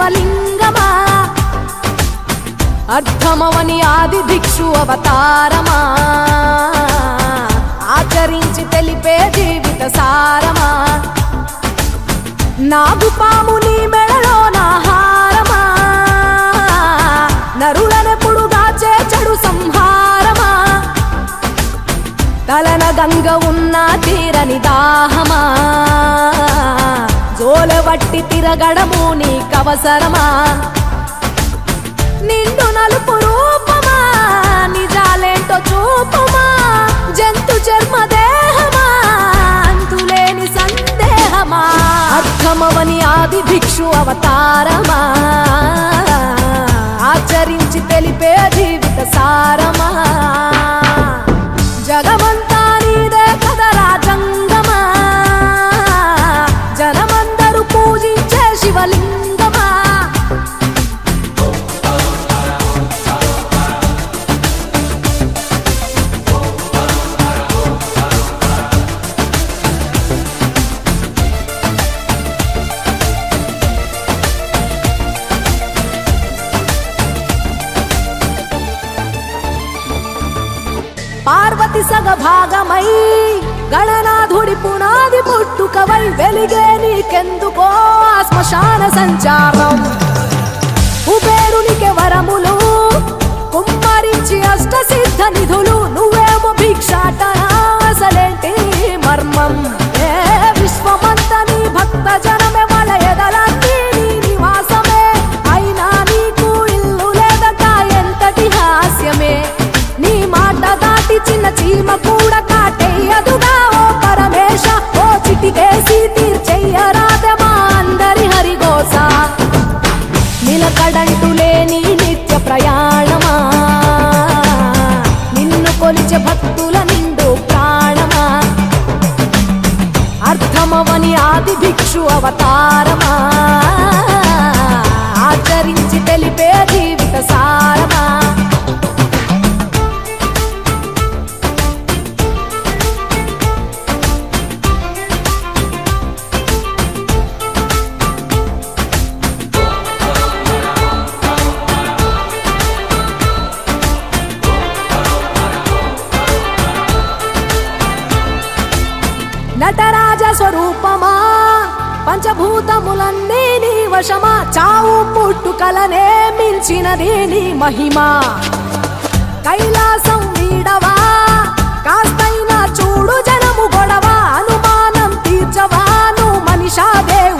శివలింగమా అర్థమవని ఆది భిక్షు అవతారమా? ఆచరించి తెలిపే జీవిత సారమా? నాగుపాము నీ మెడలో నాహారమా నరులనెప్పుడు దాచే చెడు సంహారమా? తలన గంగ ఉన్న తీరని దాహమా? జోలవట్టి తిరగడము నీకవసరమా? నిండు నలుపు రూపమా? నిజాలేంటో చూపమా? జంతు చర్మ దేహమా? అంతులేని సందేహమా? అర్థమవని ఆది భిక్షు అవతారమా? ఆచరించి తెలిపే జీవిత సారమా? గణనాథుడి పునాది పుట్టుకవై వెలిగే నీకెందుకో శ్మశాన సంచారం. కుబేరునికి వరములు కుమ్మరించి అష్ట సిద్ధ నిధులు నువ్వేమో భిక్షాటన అసలేంటి మర్మం? భిక్షు సంతోషమా చావు పుట్టుకలనే మించినది నీ మహిమా. కైలాసం వీడవా? కాస్తైనా చూడు జనము గొడవ. అనుమానం తీర్చవా? నువ్వు మనిషా దేవు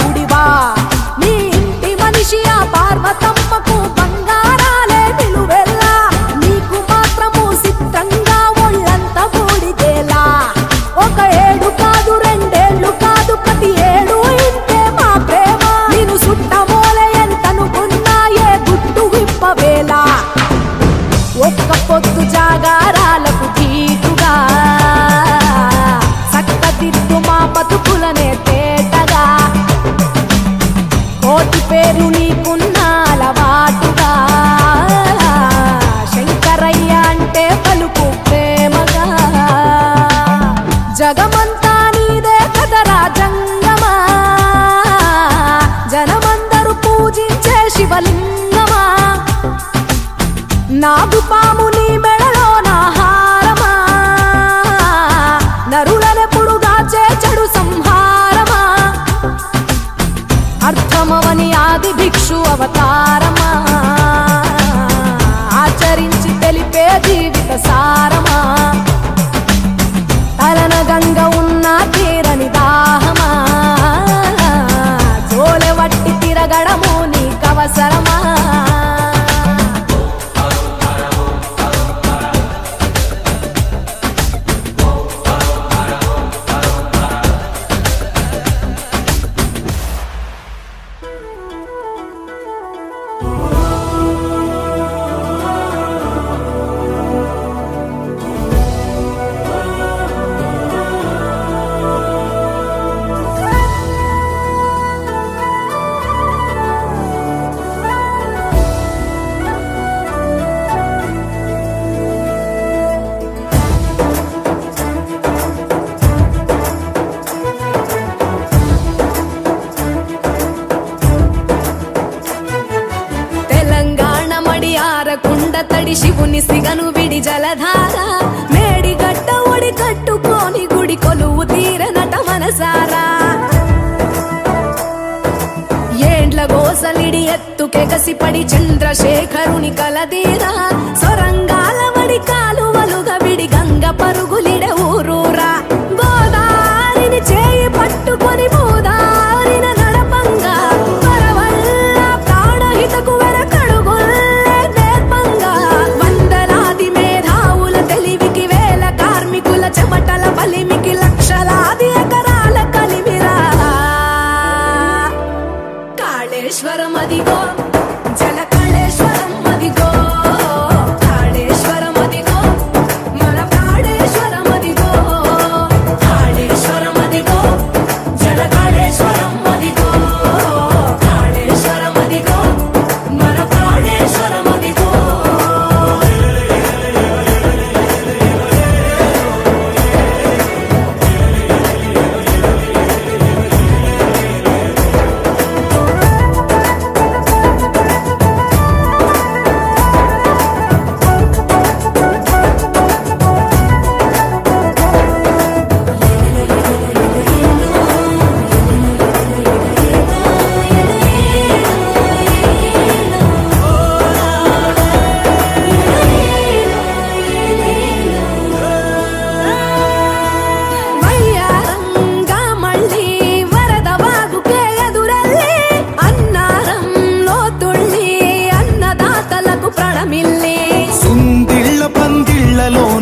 పూజించే శివలింగమా నాగుపాము నీ మెడలో నాహారమా నరులనెప్పుడు దాచే చెడు సంహారమా? అర్థమవని ఆది భిక్షు అవతార కోసలిడి ఎత్తుకెగసిపడి చంద్రశేఖరుని కలదీరా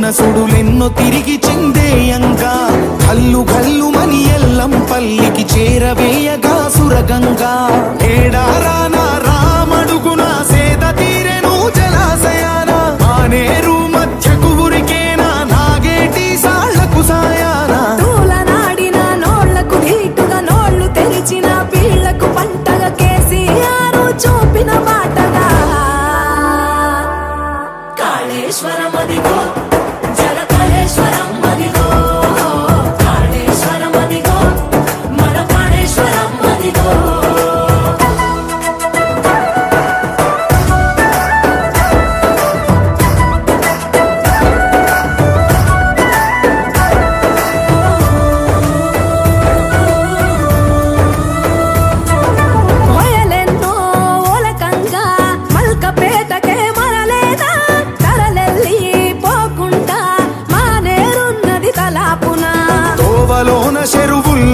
మనసుడు నిన్ను తిరిగి చిందేయంగా కల్లు కల్లు మని ఎల్లం పల్లికి చేరవేయగా సురగంగా. ఏడారా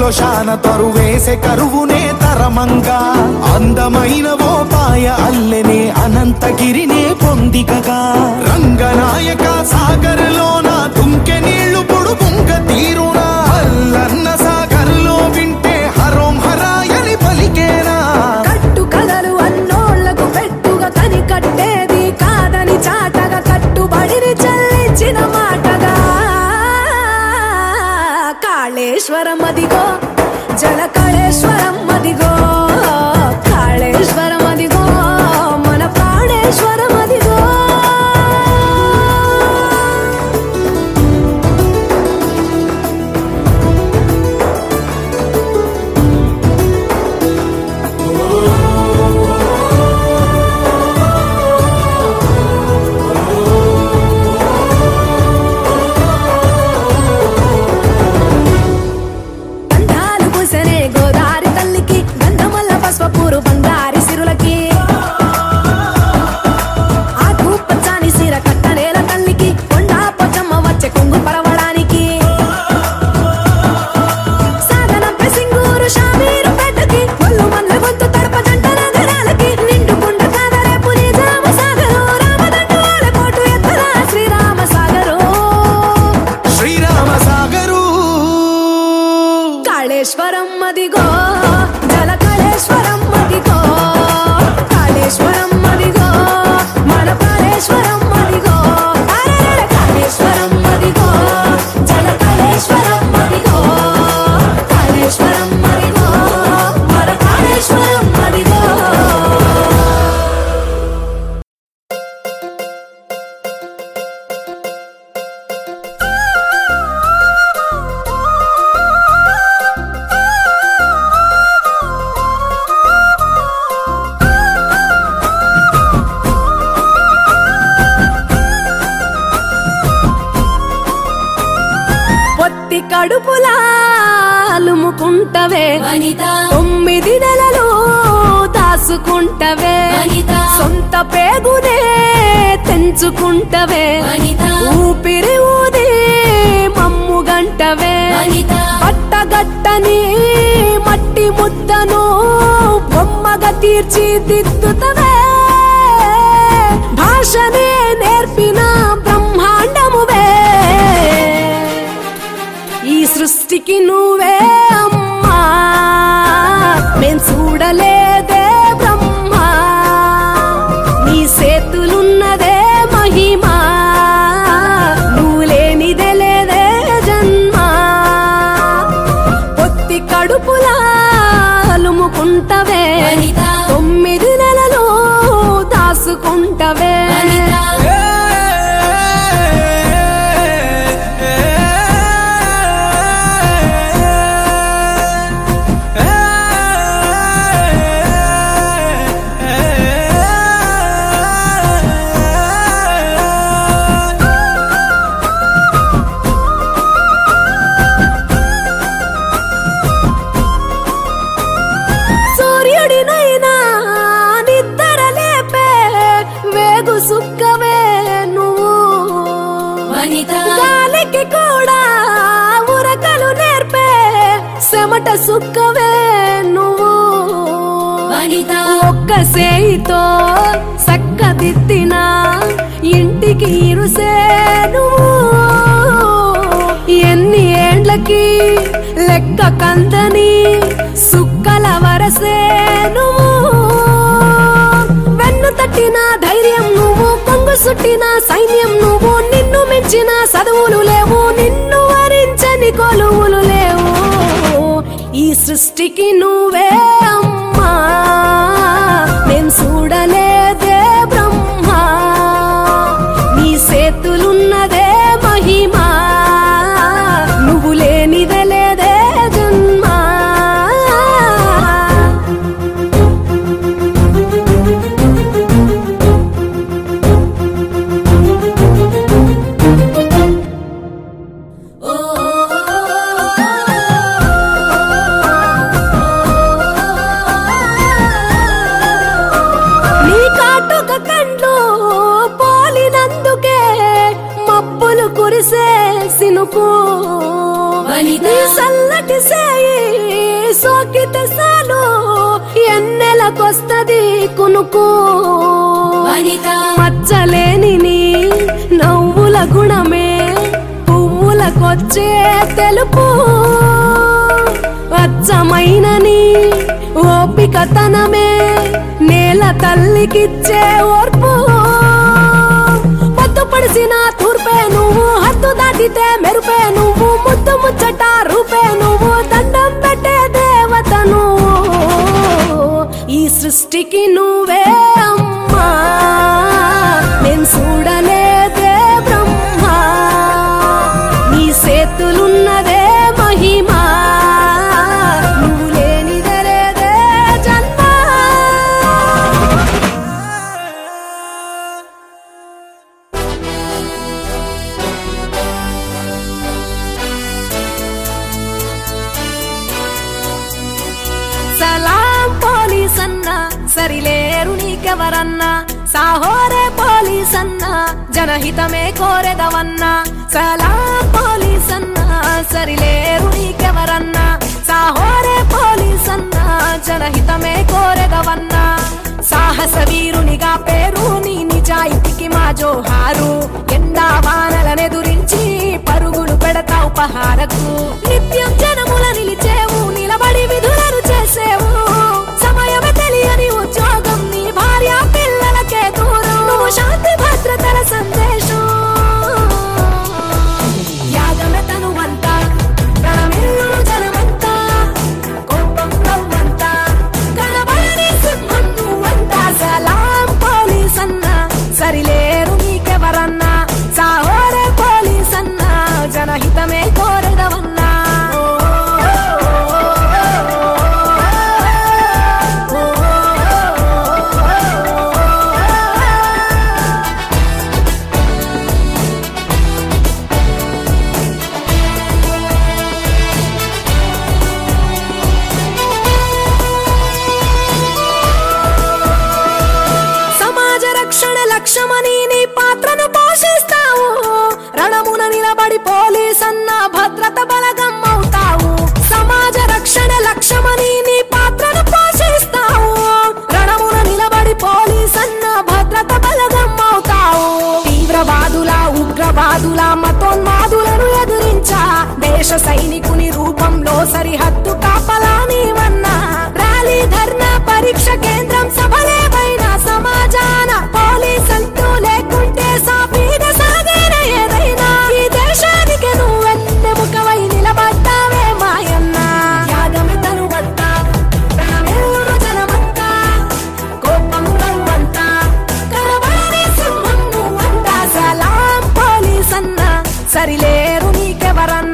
కడుపులో శాన తరువేసే కరువునే తరమంగా. అందమైన ఓపాయ అల్లెనే అనంతగిరినే పొందికగా. రంగనాయక సాగరలోన సృష్టికి నువ్వే అమ్మా. మేం చూడలే సేయితో సక్కదిద్దిన ఇంటికి ఇరుసేను. ఎన్ని ఏండ్లకి లెక్క కందని సుక్కల వరసేను. వెన్ను తట్టిన ధైర్యం నువ్వు కొంగు సుట్టిన సైన్యం నువ్వు నిన్ను మించిన చదువులు లేవు నిన్ను వరించని కొలువులు లేవు. ఈ సృష్టికి నువ్వే పూనుకో మచ్చలేని నవ్వుల గుణమే పువ్వులకొచ్చే తెలుపు. అచ్చమైన ఓపికతనమే నేల తల్లికిచ్చే ఓర్పు. పొత్తు తుర్పే నువ్వు హద్దు దాటితే మెరుపే నువ్వు ముద్దు ముచ్చట రూపే నువ్వు దండం పెట్టే దేవతను. ఈ సృష్టికి నువ్వు para nada.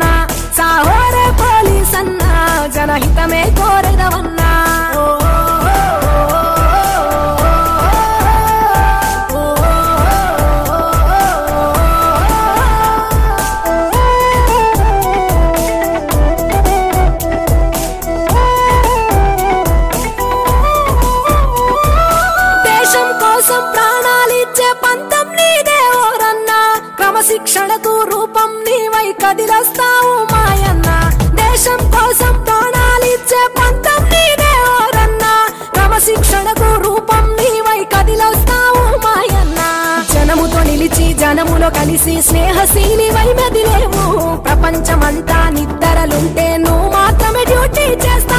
కలిసి స్నేహశీలి వై మెదిలేము ప్రపంచమంతా నిద్దరలుంటే నువ్వు మాత్రమే డ్యూటీ చేస్తా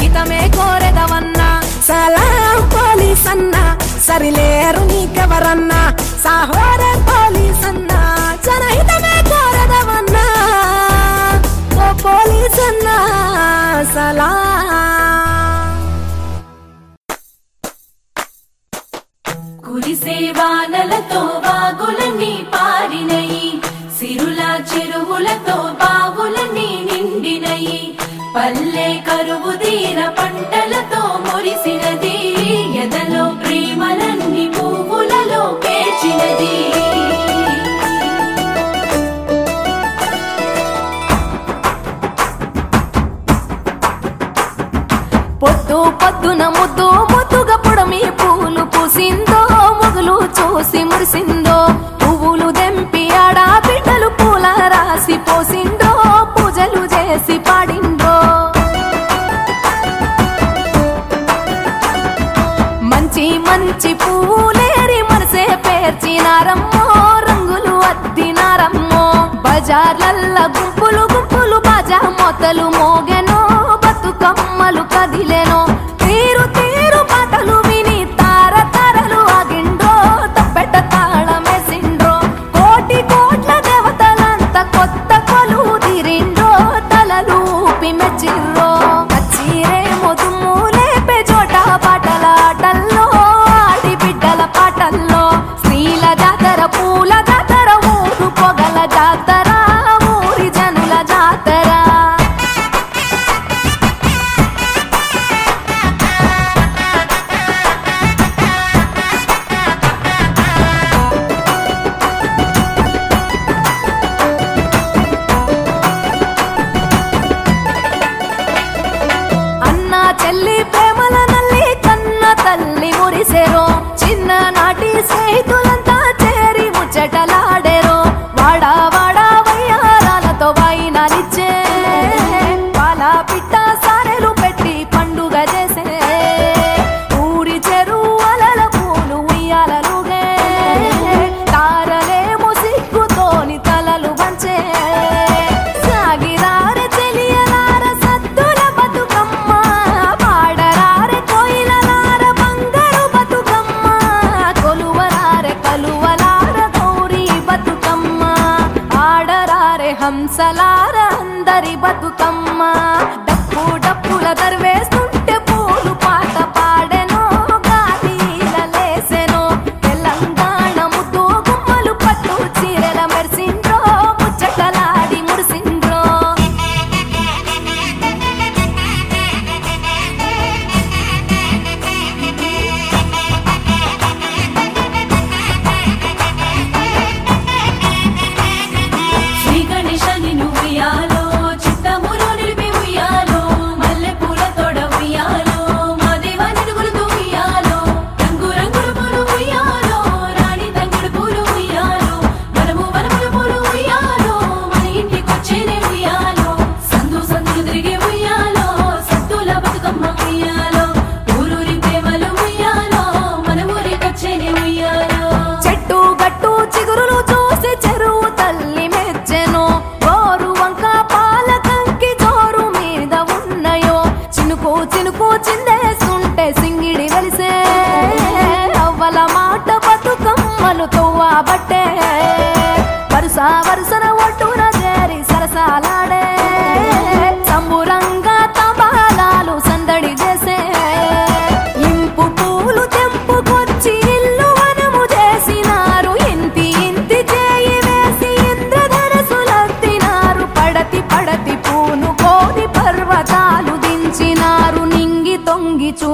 హితమే కోరెదవన్నా? సలా పోలీసన్నా సరిలేరు నీకెవరన్నా? సాహోరే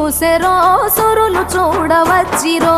చూసెరో సొరులు చూడవచ్చిరో.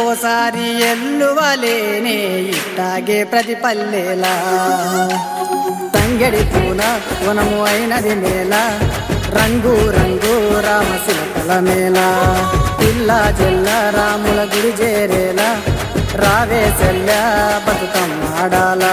ఒక్కోసారి ఎల్లువలేనే ఇట్టాగే ప్రతి పల్లెలా. తంగడి పూల వనము అయినది మేళ రంగు రంగు రామశిల్పల మేళ. పిల్ల జిల్ల రాముల గుడి చేరేలా రావే చెల్ల బతుకమ్మాడాలా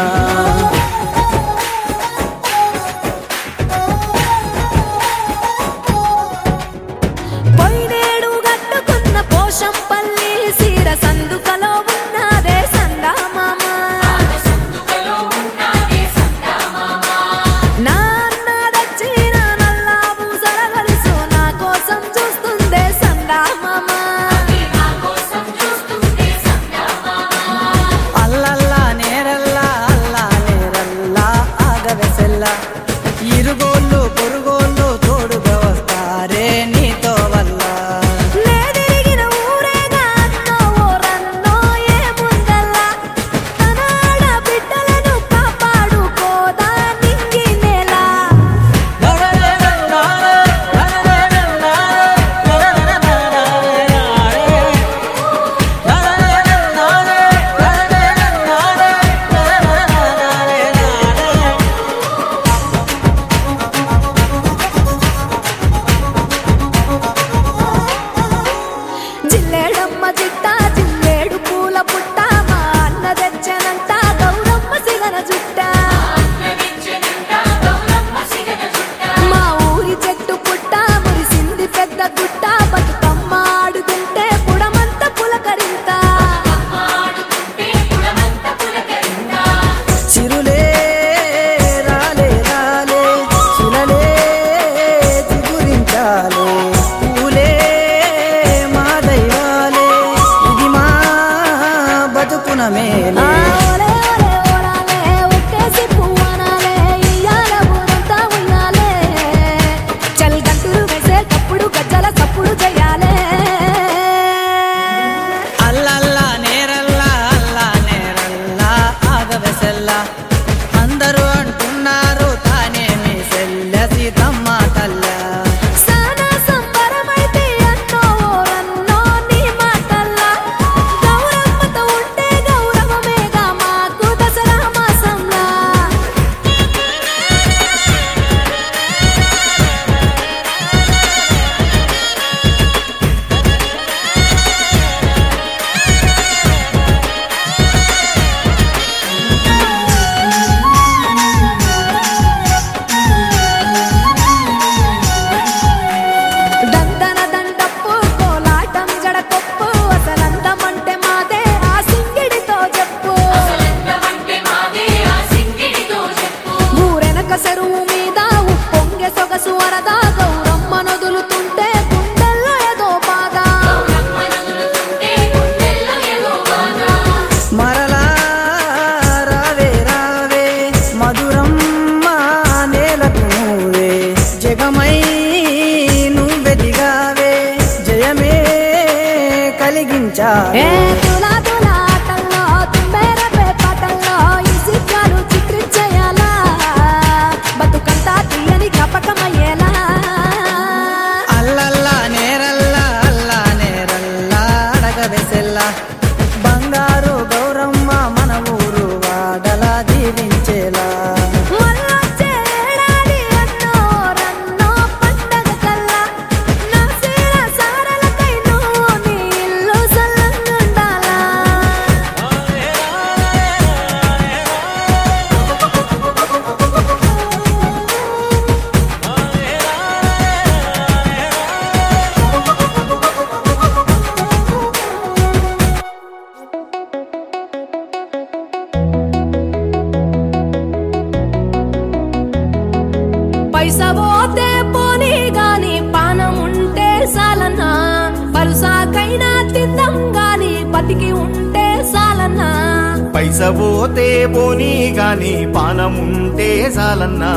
పైస పోతే పోనీ గాని పానముంటే చాలన్నా.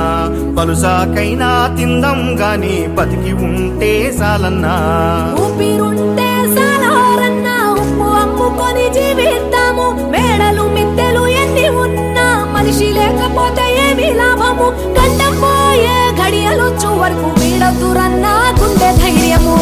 పలుసాకైనా తిందాం గాని బతికి ఉంటే చాలన్నా. ఊపిరుంటే ఉప్పు అమ్ముకొని జీవిద్దాము. మేడలు మిద్దెలు ఎన్ని ఉన్నా మనిషి లేకపోతే ఏమి లాభము. గండం పోయే గడియలొచ్చు వరకు వీడదురన్నా గుండె ధైర్యము.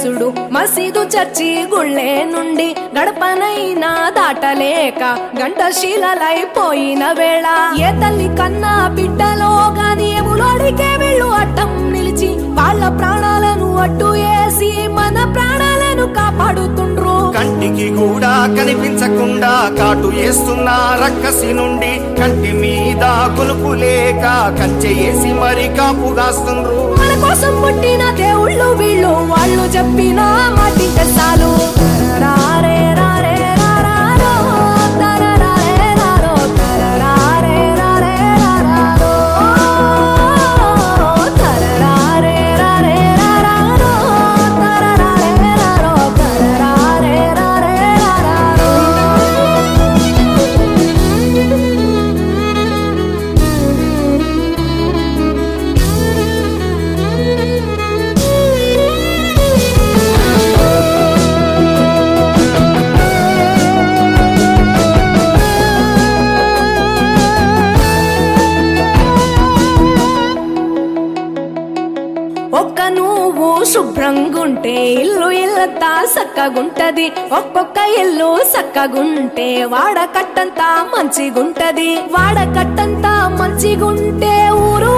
యేసుడు మసీదు చర్చి గుళ్ళే నుండి గడపనైనా దాటలేక గంటశీలలైపోయిన వేళ ఏ తల్లి కన్నా బిడ్డలో గాని ఎములోడికే వెళ్ళు అడ్డం నిలిచి వాళ్ళ ప్రాణాలను అట్టు వేసి మన ప్రాణాలను కాపాడుతుండ్రు. కంటికి కూడా కనిపించకుండా కాటు వేస్తున్న రక్కసి నుండి కంటి మీద కొలుపు లేక కంచె వేసి మరి కాపు కాస్తుండ్రు మన కోసం పుట్టిన దేవుళ్ళు వీళ్ళు వాళ్ళు చెప్పిన మాటింటే చాలు. రారే రారారో, శుభ్రంగుంటే ఇల్లు ఇల్లంతా సక్కగుంటది. ఒక్కొక్క ఇల్లు సక్కగుంటే వాడకట్టంతా మంచిగుంటది. వాడకట్టంతా మంచిగుంటే ఊరు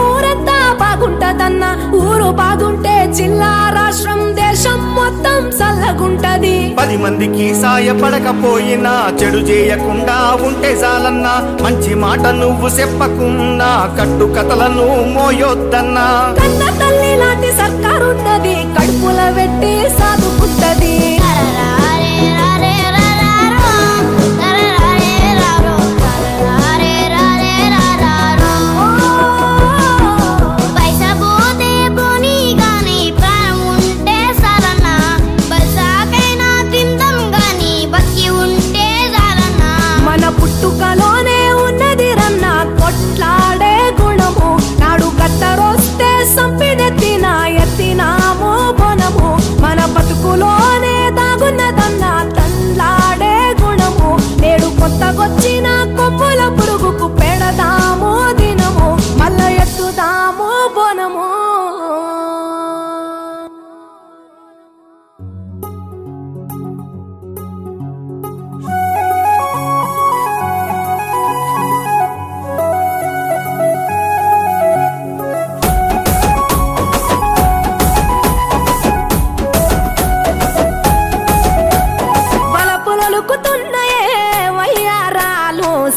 ఊరంతా బాగుంటదన్న ఊరు బాగుంటే జిల్లా రాష్ట్రం దేశం మొత్తం సల్లగుంటది పది మందికి సాయపడకపోయినా చెడు చేయకుండా ఉంటే చాలన్నా మంచి మాట నువ్వు చెప్పకున్నా కట్టు కథలను మోయొద్దన్నా. కన్న తల్లి లాంటి సర్కారున్నది కడుపుల పెట్టి సాదుకుంటది పుట్టుకలోనే ఉన్నది రన్న కొట్లాడే గుణము. నాడు గట్టరొస్తే సంపినెత్తిన ఎత్తినాము బొనము. మన బతుకులోనే దాగున్నదన్న తల్లాడే గుణము. నేడు కొత్తగొచ్చిన కొమ్ముల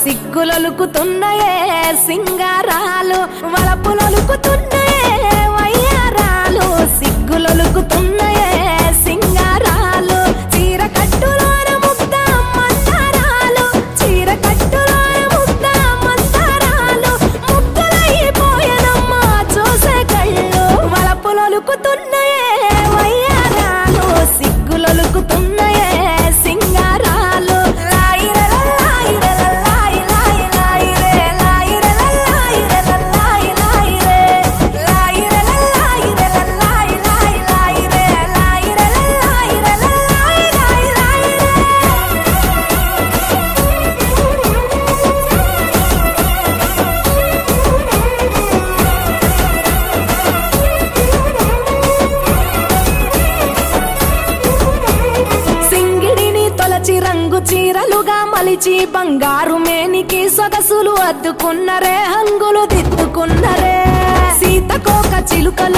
సిగ్గులొలుకుతున్నాయే సింగారాలు వలపులొలుకుతున్నాయే బంగారు మేనికి సొగసులు అద్దుకున్నరే హంగులు దిద్దుకున్నరే సీతకోక చిలుకలు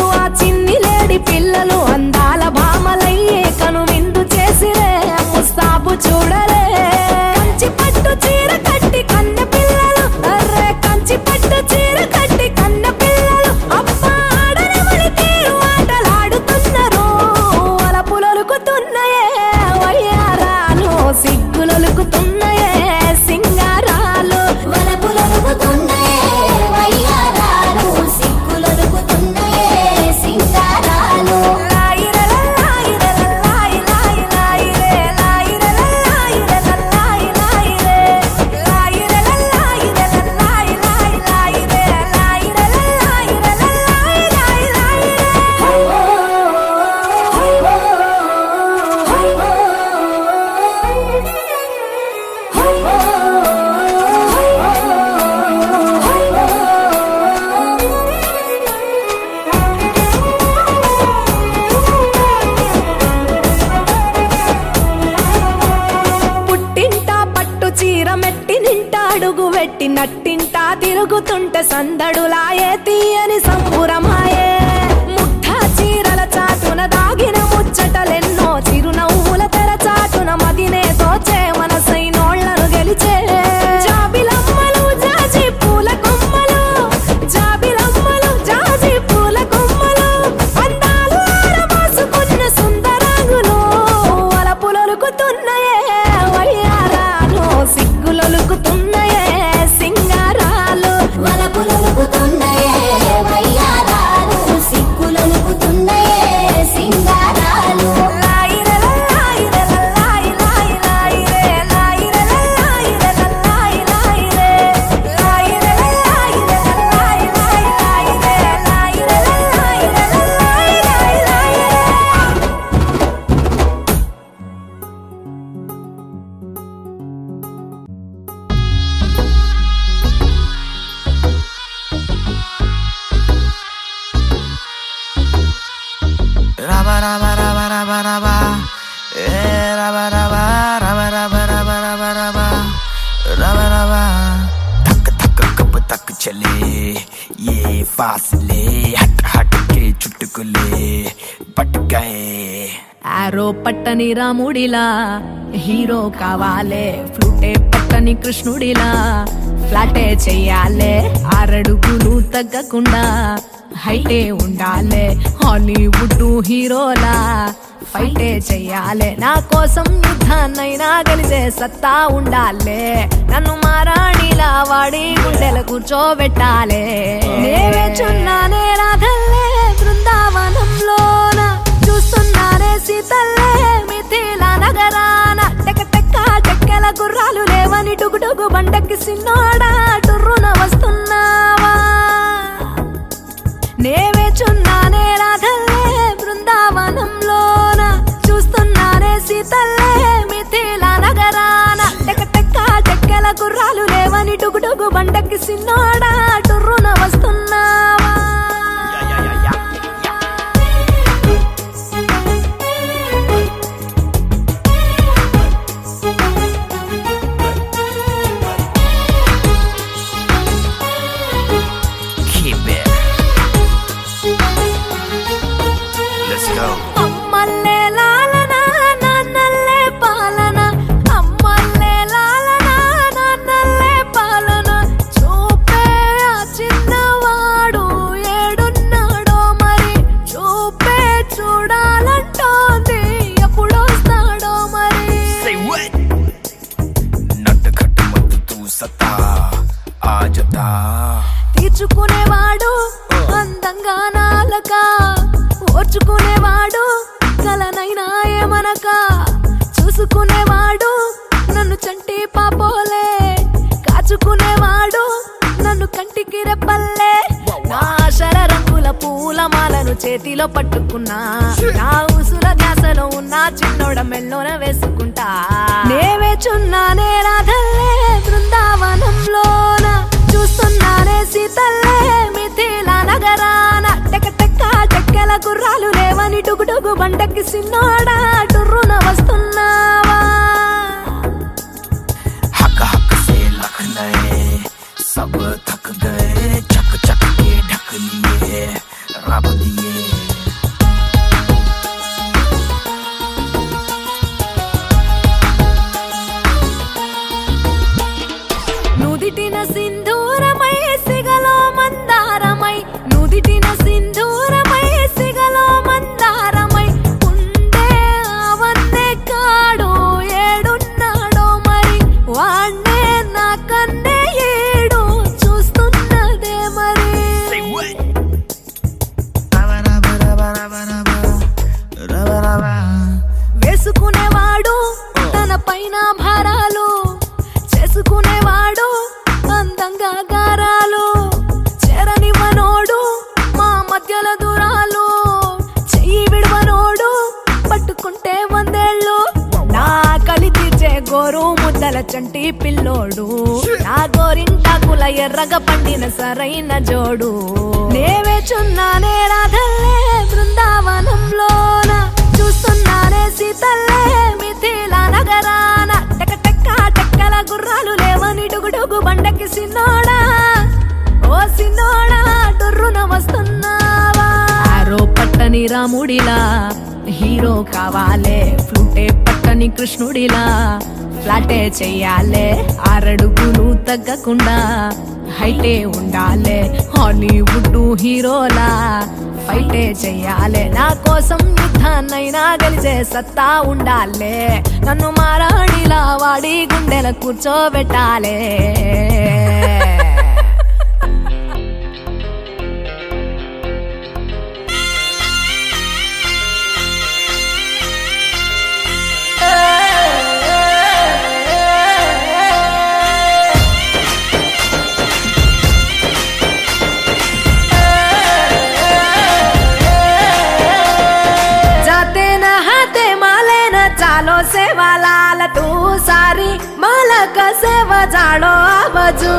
శ్రీరాముడిలా రాముడిలా హీరో కావాలే ఫ్లూటే పట్టని కృష్ణుడిలా ఫ్లాటే చెయ్యాలే ఆరడుగులు తగ్గకుండా హైటే ఉండాలే హాలీవుడ్ హీరోలా ఫైటే చెయ్యాలే నా కోసం యుద్ధాన్నైనా గెలిచే సత్తా ఉండాలే నన్ను మారాణిలా వాడి గుండెల కూర్చోబెట్టాలే నేవే చున్న బండకి సిన్నోడా టుర్రున వస్తున్నావా? నేవే చున్నానే రాధల్లే బృందావనంలోన చూస్తున్నానే సీతల్లే మిథిల నగరాన. టెక టెక్క టెక్కెల గుర్రాలు లేవని టుగుటుగు బండకి సిన్నోడా చేతిలో పట్టుకున్నా. నా ఉసుల ధ్యాసలో ఉన్న చిన్నోడ మెల్లోన వేసుకుంటా. నేవే చున్నానే రాధల్లే బృందావనంలోన. చూస్తున్నానే సీతల్లే మిథిలా నగరాన. టెక్క టెక్క టెక్కెల గుర్రాలు లేవని టుగుటుగు బండకి సిన్నోడా టుర్రున వస్తున్నావా? హక్క హక్క సే లఖనై सब थक गए चक चक के ढक लिए rapper, yeah. చంటి పిల్లోడు. నా గోరింట కుల ఎర్రగ పండిన సరైన జోడు. నేవే చున్నానే రాధల్లే బృందావనంలోన. చూస్తున్నానే సీతల్లే మిథిల నగరాన. టెక్క టెక్క టెక్కల గుర్రాలు లేవని డుగుడుగు బండకి సిన్నోడా. ఓ సిన్నోడా టుర్రున వస్తున్నావా? ఆరో పట్టని రాముడిలా హీరో కావాలే ఫ్లూటే పట్టని కృష్ణుడిలా. అట్లాటే చెయ్యాలే ఆరడుగులు తగ్గకుండా హైటే ఉండాలే. హాలీవుడ్ హీరోలా ఫైటే చెయ్యాలే నా కోసం యుద్ధాన్నైనా గెలిచే సత్తా ఉండాలే. నన్ను మారాడిలా వాడి గుండెల కూర్చోబెట్టాలే. चालो सेवा लाल तू सारी मलक सेवा जाणो आवजू।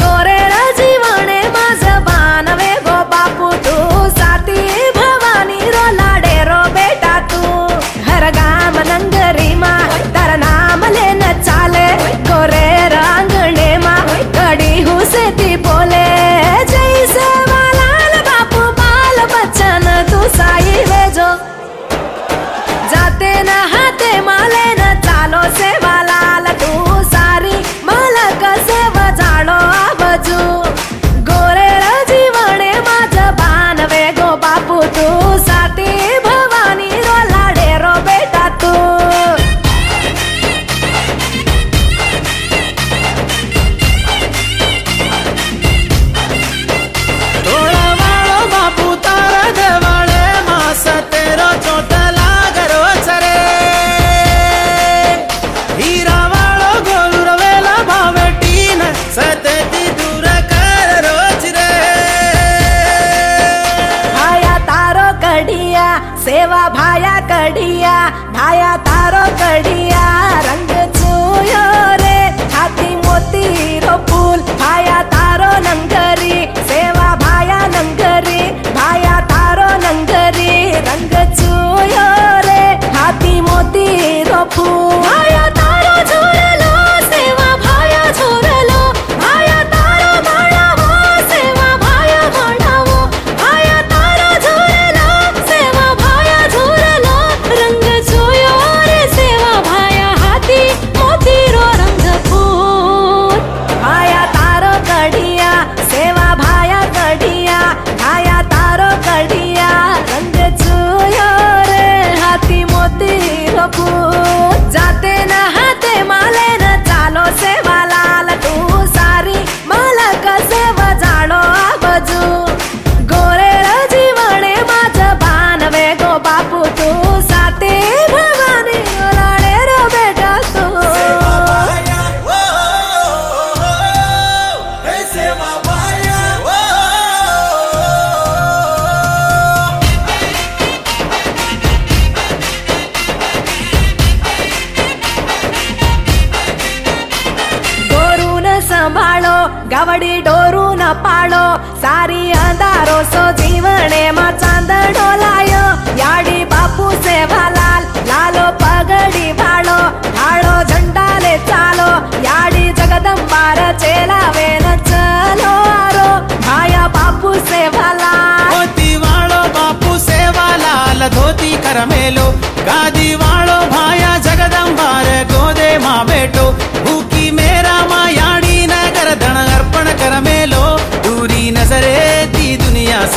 गोरे जीवन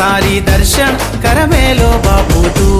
सारी दर्शन कर मेलो बापू तू